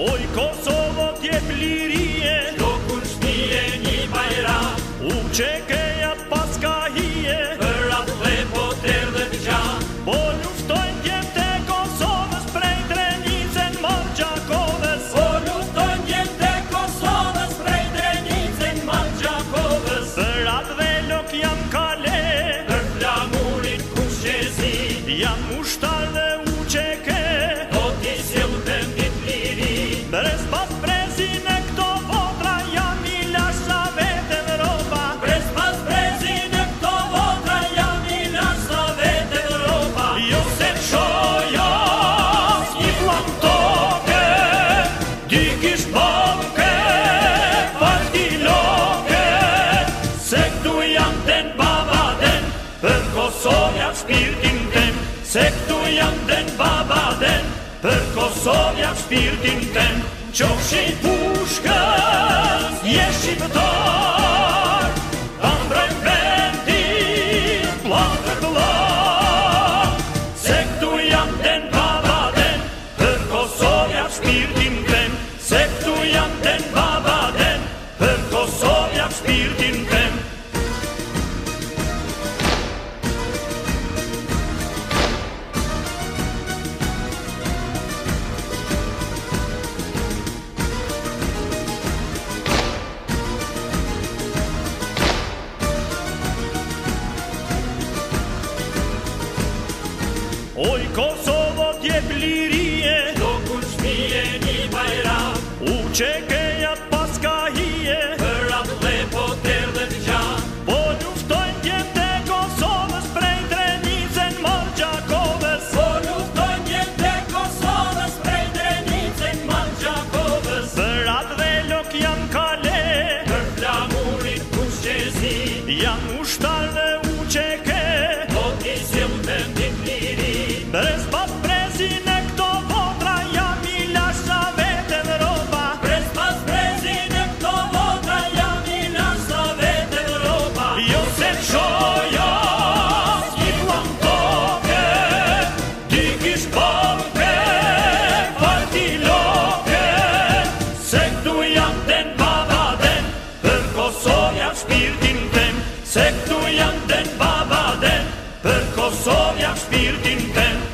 Oj, Kosovo tjep lirie Qdo kun shmije një bajra U që keja paska hije Për atë dhe po tërë dhe të gja Po luftojnë tjep të Kosovës Prej drenicën Marqakovës Po luftojnë tjep të Kosovës Prej drenicën Marqakovës Për atë dhe lok jam kale Për flamurit kushezi, Jam ushtar dhe Dikisht banke, falti loke, se këtu janë denë baba denë, për Kosovja të pirtin tenë, se këtu janë den baba denë, për Kosovja të pirtin tenë, qohë shi pushkën, Oy Kosova dje blirije Dokush mi e një bajram U qeke sztalne uciekę, podnieś się ten Bez janë dhe në baba dhe për Kosovja shpirtin për